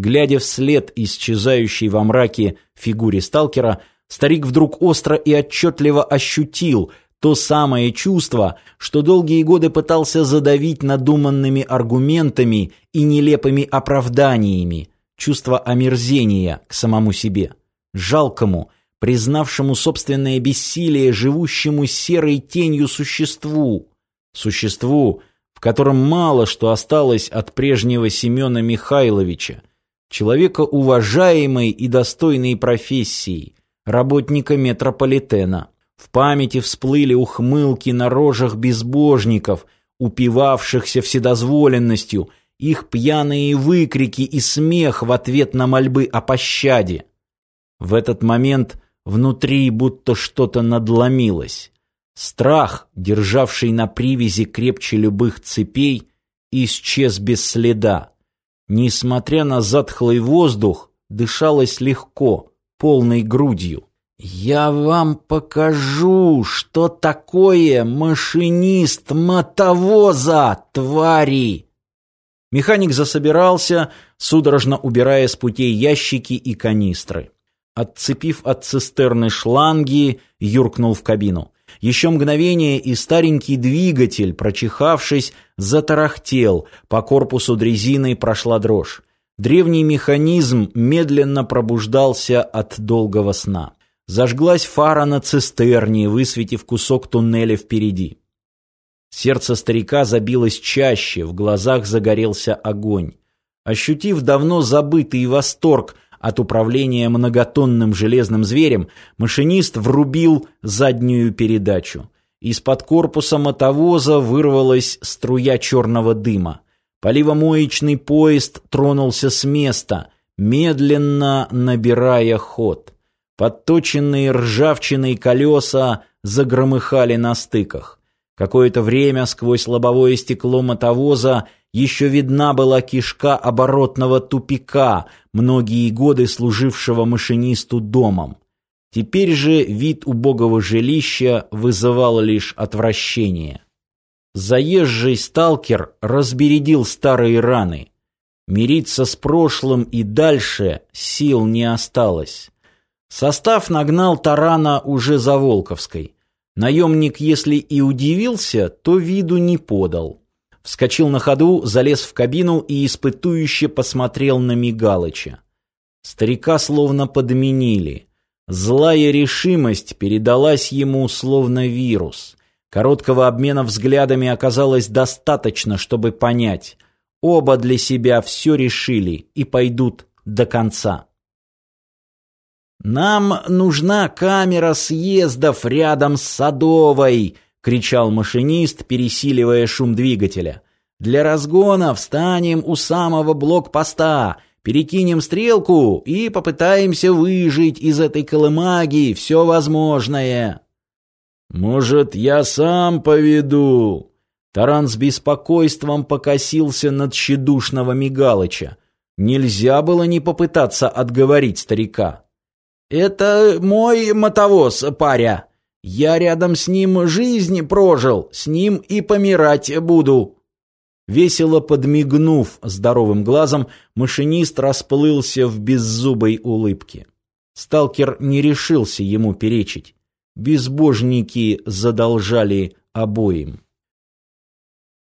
Глядя вслед исчезающей во мраке фигуре сталкера, старик вдруг остро и отчетливо ощутил то самое чувство, что долгие годы пытался задавить надуманными аргументами и нелепыми оправданиями, чувство омерзения к самому себе, жалкому, признавшему собственное бессилие, живущему серой тенью существу, существу, в котором мало что осталось от прежнего Семена Михайловича, человека уважаемой и достойной профессии, работника метрополитена. В памяти всплыли ухмылки на рожах безбожников, упивавшихся вседозволенностью, их пьяные выкрики и смех в ответ на мольбы о пощаде. В этот момент внутри будто что-то надломилось. Страх, державший на привязи крепче любых цепей, исчез без следа. Несмотря на затхлый воздух, дышалось легко, полной грудью. «Я вам покажу, что такое машинист мотовоза, твари!» Механик засобирался, судорожно убирая с путей ящики и канистры. Отцепив от цистерны шланги, юркнул в кабину. Еще мгновение, и старенький двигатель, прочихавшись, затарахтел, по корпусу дрезиной прошла дрожь. Древний механизм медленно пробуждался от долгого сна. Зажглась фара на цистерне, высветив кусок туннеля впереди. Сердце старика забилось чаще, в глазах загорелся огонь. Ощутив давно забытый восторг от управления многотонным железным зверем, машинист врубил заднюю передачу. Из-под корпуса мотовоза вырвалась струя черного дыма. Поливомоечный поезд тронулся с места, медленно набирая ход. Подточенные ржавчиной колеса загромыхали на стыках. Какое-то время сквозь лобовое стекло мотовоза еще видна была кишка оборотного тупика, многие годы служившего машинисту домом. Теперь же вид убогого жилища вызывал лишь отвращение. Заезжий сталкер разбередил старые раны. Мириться с прошлым и дальше сил не осталось. Состав нагнал тарана уже за Волковской. Наемник, если и удивился, то виду не подал. Вскочил на ходу, залез в кабину и испытующе посмотрел на Мигалыча. Старика словно подменили. Злая решимость передалась ему словно вирус. Короткого обмена взглядами оказалось достаточно, чтобы понять. Оба для себя все решили и пойдут до конца. «Нам нужна камера съездов рядом с Садовой!» — кричал машинист, пересиливая шум двигателя. «Для разгона встанем у самого блокпоста, перекинем стрелку и попытаемся выжить из этой колымаги все возможное». «Может, я сам поведу?» Таран с беспокойством покосился над тщедушного Мигалыча. Нельзя было не попытаться отговорить старика. «Это мой мотовоз, паря. Я рядом с ним жизнь прожил, с ним и помирать буду». Весело подмигнув здоровым глазом, машинист расплылся в беззубой улыбке. Сталкер не решился ему перечить. Безбожники задолжали обоим.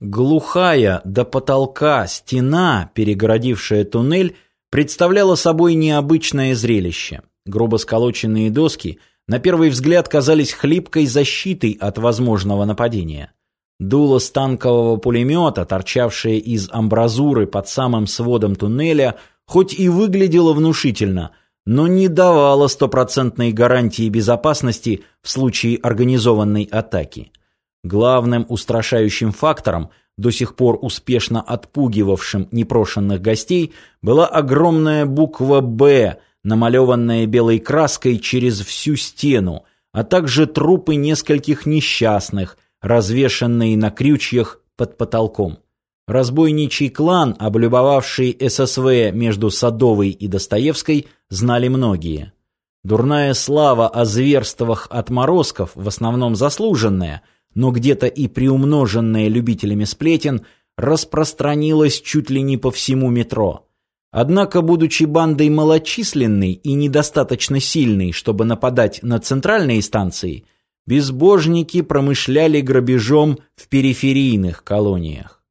Глухая до потолка стена, перегородившая туннель, представляла собой необычное зрелище. Грубо сколоченные доски на первый взгляд казались хлипкой защитой от возможного нападения. Дуло станкового пулемета, торчавшее из амбразуры под самым сводом туннеля, хоть и выглядело внушительно, но не давало стопроцентной гарантии безопасности в случае организованной атаки. Главным устрашающим фактором, до сих пор успешно отпугивавшим непрошенных гостей, была огромная буква «Б», намалеванная белой краской через всю стену, а также трупы нескольких несчастных, развешанные на крючьях под потолком. Разбойничий клан, облюбовавший ССВ между Садовой и Достоевской, знали многие. Дурная слава о зверствах отморозков, в основном заслуженная, но где-то и приумноженная любителями сплетен, распространилась чуть ли не по всему метро. Однако, будучи бандой малочисленной и недостаточно сильной, чтобы нападать на центральные станции, безбожники промышляли грабежом в периферийных колониях.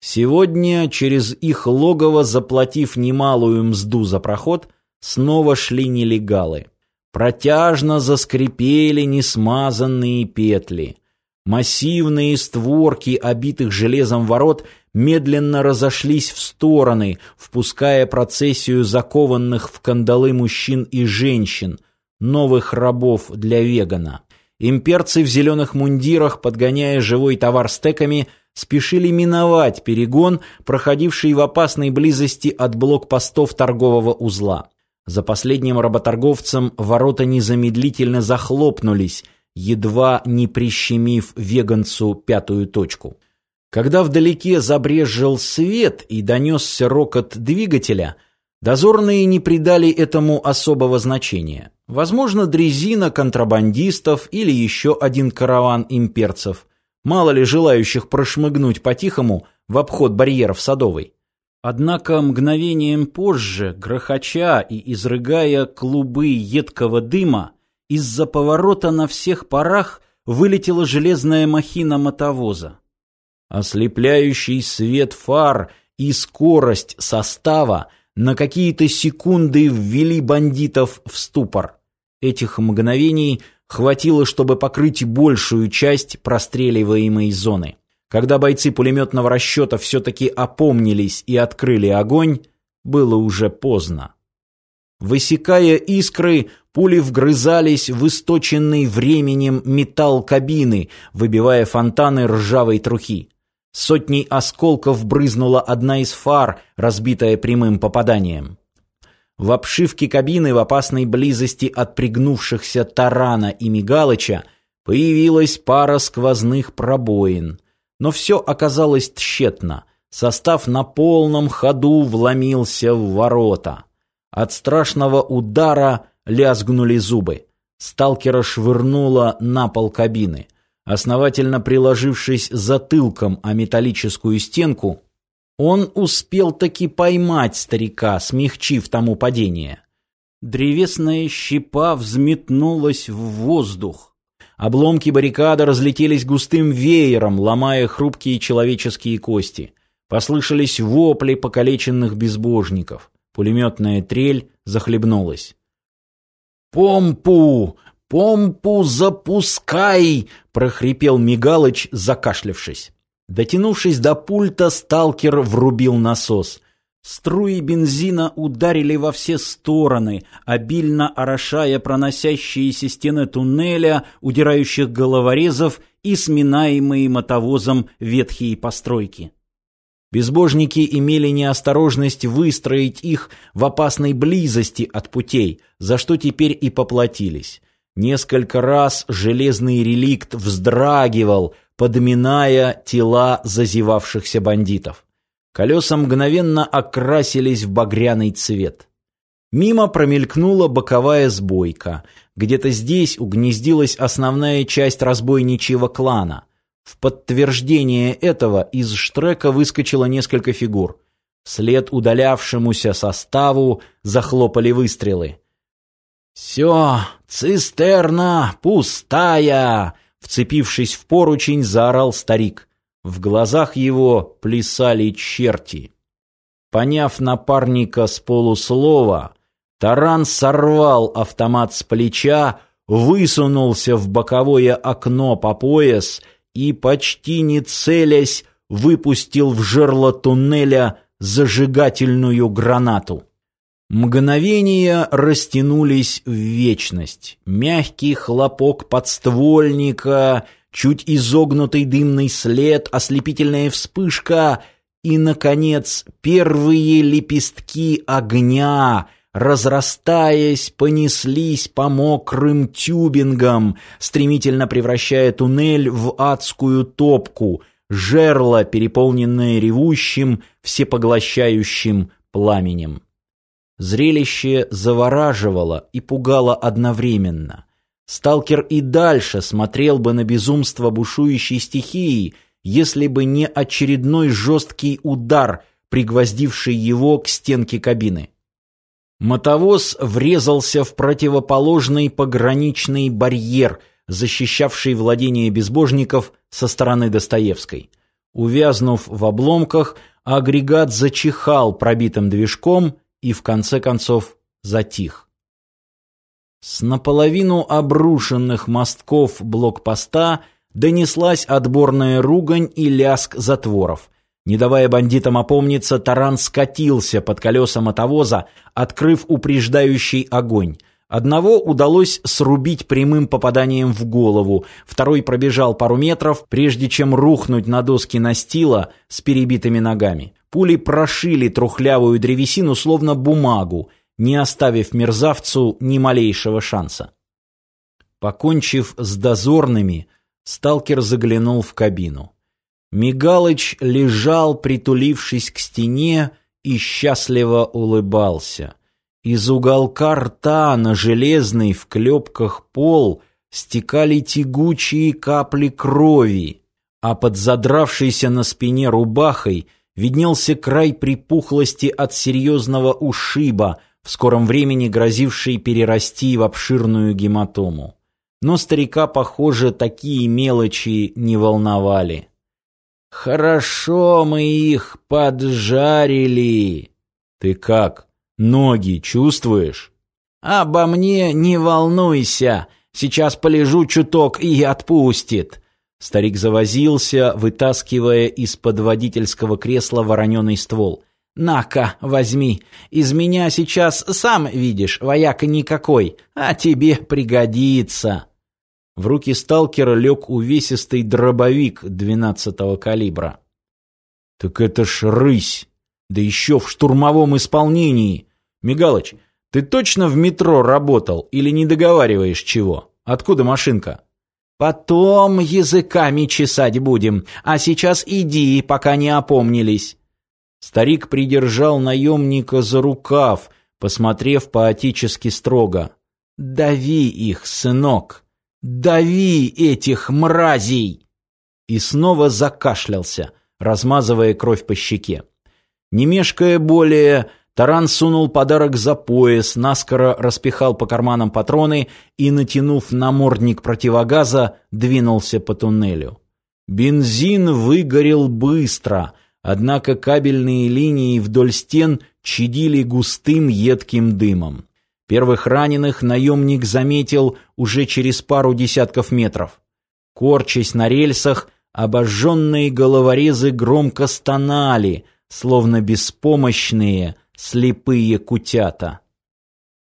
Сегодня через их логово, заплатив немалую мзду за проход, снова шли нелегалы. Протяжно заскрипели несмазанные петли. Массивные створки, обитых железом ворот, медленно разошлись в стороны, впуская процессию закованных в кандалы мужчин и женщин, новых рабов для вегана. Имперцы в зеленых мундирах, подгоняя живой товар стеками, спешили миновать перегон, проходивший в опасной близости от блокпостов торгового узла. За последним работорговцем ворота незамедлительно захлопнулись, едва не прищемив веганцу пятую точку. Когда вдалеке забрезжил свет и донесся рокот двигателя, дозорные не придали этому особого значения. Возможно, дрезина контрабандистов или еще один караван имперцев. Мало ли желающих прошмыгнуть по-тихому в обход барьеров Садовой. Однако мгновением позже, грохоча и изрыгая клубы едкого дыма, из-за поворота на всех парах вылетела железная махина мотовоза. Ослепляющий свет фар и скорость состава на какие-то секунды ввели бандитов в ступор. Этих мгновений хватило, чтобы покрыть большую часть простреливаемой зоны. Когда бойцы пулеметного расчета все-таки опомнились и открыли огонь, было уже поздно. Высекая искры, пули вгрызались в источенный временем металл кабины, выбивая фонтаны ржавой трухи. Сотней осколков брызнула одна из фар, разбитая прямым попаданием. В обшивке кабины в опасной близости от пригнувшихся тарана и мигалыча появилась пара сквозных пробоин. Но все оказалось тщетно. Состав на полном ходу вломился в ворота. От страшного удара лязгнули зубы. Сталкера швырнуло на пол кабины — Основательно приложившись затылком о металлическую стенку, он успел таки поймать старика, смягчив тому падение. Древесная щепа взметнулась в воздух. Обломки баррикады разлетелись густым веером, ломая хрупкие человеческие кости. Послышались вопли покалеченных безбожников. Пулеметная трель захлебнулась. «Помпу! «Помпу запускай!» — прохрипел Мигалыч, закашлявшись. Дотянувшись до пульта, сталкер врубил насос. Струи бензина ударили во все стороны, обильно орошая проносящиеся стены туннеля, удирающих головорезов и сминаемые мотовозом ветхие постройки. Безбожники имели неосторожность выстроить их в опасной близости от путей, за что теперь и поплатились. Несколько раз железный реликт вздрагивал, подминая тела зазевавшихся бандитов. Колеса мгновенно окрасились в багряный цвет. Мимо промелькнула боковая сбойка. Где-то здесь угнездилась основная часть разбойничьего клана. В подтверждение этого из штрека выскочило несколько фигур. Вслед удалявшемуся составу захлопали выстрелы. «Все, цистерна пустая!» Вцепившись в поручень, заорал старик. В глазах его плясали черти. Поняв напарника с полуслова, Таран сорвал автомат с плеча, высунулся в боковое окно по пояс и, почти не целясь, выпустил в жерло туннеля зажигательную гранату. Мгновения растянулись в вечность. Мягкий хлопок подствольника, чуть изогнутый дымный след, ослепительная вспышка и, наконец, первые лепестки огня, разрастаясь, понеслись по мокрым тюбингам, стремительно превращая туннель в адскую топку, жерло, переполненное ревущим, всепоглощающим пламенем. Зрелище завораживало и пугало одновременно. Сталкер и дальше смотрел бы на безумство бушующей стихии, если бы не очередной жесткий удар, пригвоздивший его к стенке кабины. Мотовоз врезался в противоположный пограничный барьер, защищавший владение безбожников со стороны Достоевской. Увязнув в обломках, агрегат зачихал пробитым движком и, в конце концов, затих. С наполовину обрушенных мостков блокпоста донеслась отборная ругань и ляск затворов. Не давая бандитам опомниться, таран скатился под колеса мотовоза, открыв упреждающий огонь. Одного удалось срубить прямым попаданием в голову, второй пробежал пару метров, прежде чем рухнуть на доски настила с перебитыми ногами. Пули прошили трухлявую древесину словно бумагу, не оставив мерзавцу ни малейшего шанса. Покончив с дозорными, сталкер заглянул в кабину. Мигалыч лежал, притулившись к стене, и счастливо улыбался. Из уголка рта на железный в клепках пол стекали тягучие капли крови, а под задравшейся на спине рубахой виднелся край припухлости от серьезного ушиба, в скором времени грозивший перерасти в обширную гематому. Но старика, похоже, такие мелочи не волновали. «Хорошо мы их поджарили!» «Ты как, ноги чувствуешь?» «Обо мне не волнуйся, сейчас полежу чуток и отпустит!» Старик завозился, вытаскивая из-под водительского кресла вороненый ствол. «На-ка, возьми. Из меня сейчас, сам видишь, вояка никакой, а тебе пригодится». В руки сталкера лег увесистый дробовик двенадцатого калибра. «Так это ж рысь! Да еще в штурмовом исполнении! Мигалыч, ты точно в метро работал или не договариваешь чего? Откуда машинка?» «Потом языками чесать будем, а сейчас иди, пока не опомнились». Старик придержал наемника за рукав, посмотрев поотечески строго. «Дави их, сынок! Дави этих мразей!» И снова закашлялся, размазывая кровь по щеке. Не мешкая более, Таран сунул подарок за пояс, наскоро распихал по карманам патроны и, натянув намордник противогаза, двинулся по туннелю. Бензин выгорел быстро — Однако кабельные линии вдоль стен чадили густым едким дымом. Первых раненых наемник заметил уже через пару десятков метров. Корчась на рельсах, обожженные головорезы громко стонали, словно беспомощные, слепые кутята.